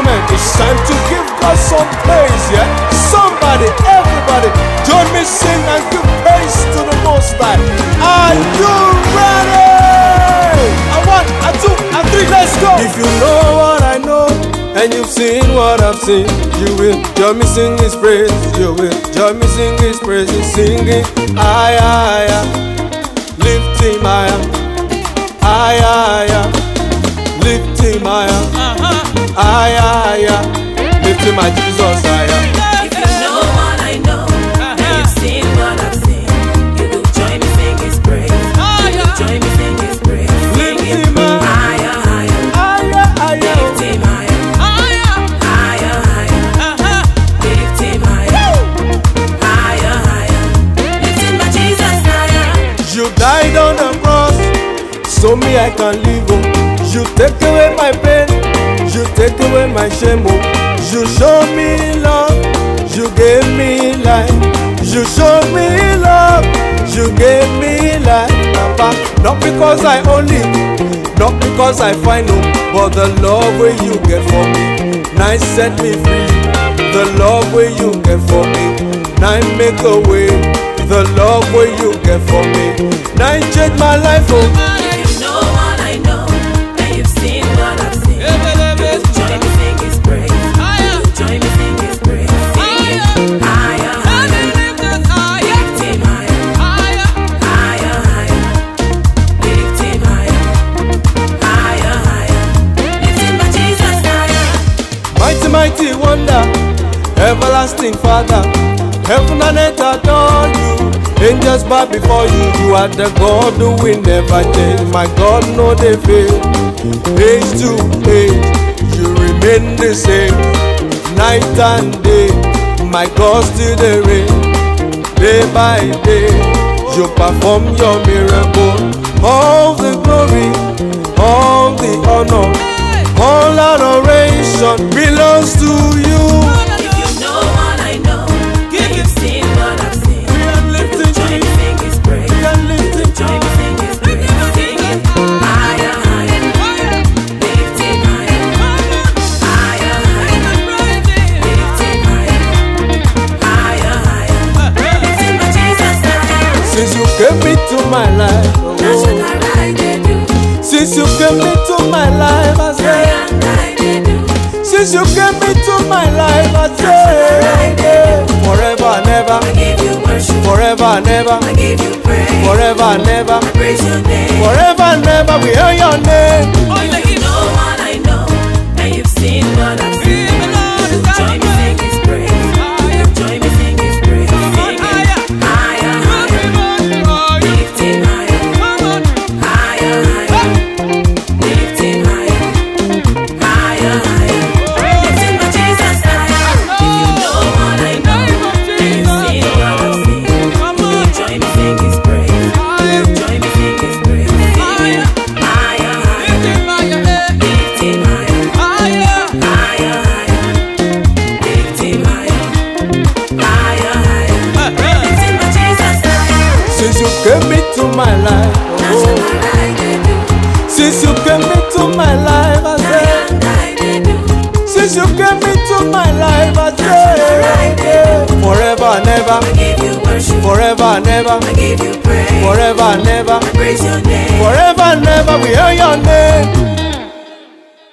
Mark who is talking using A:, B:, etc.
A: gentlemen, it's time to give God some praise, yeah? Somebody, everybody, join me sing and give praise to the Most High. Are you ready? A one, a two, a three, let's go. If you know what I know, and you've seen what I've seen, you will join me sing His praise. You will join me sing His praise, singing, higher, higher, lift Him higher, higher, higher, lift Him higher, higher, higher, lift Him my Jesus higher.
B: If you know what I know, and you've seen what I've seen, you join me sing His praise. You join me sing His praise.
A: Lift
B: Sing
A: him
B: it higher, higher,
A: Higher, higher.
B: lift Him uh-huh. higher.
A: You died on the cross, so me I can live. Oh. You take away my pain, you take away my shame. Oh. You show me love, you gave me life. You show me love, you gave me life. Papa, not because I only, not because I find no, but the love where you get for me, now set me free. The love where you get for me, now make a way. The love where you get for me, now change my life. Oh. Mighty, wonder, everlasting Father, heaven and earth adore you. Angels bow before you, you are the God who will never change. My God, no they fail. Age to age, you remain the same. Night and day, my God still the reign. Day by day, you perform your miracle. All the glory,
B: my
A: life, oh, since you came into my life, I say, since you came into my life, I say, forever and ever, forever and ever, forever and ever, forever and ever, we hear your name. Came into my life,
B: That's what
A: oh,
B: I like to do.
A: since you came into my life, I
B: I
A: say.
B: am like to do.
A: Since you came into my life, I say forever and ever,
B: I give you worship.
A: forever and ever,
B: I give you praise.
A: forever and ever,
B: I praise your name.
A: forever and ever. We hear your name.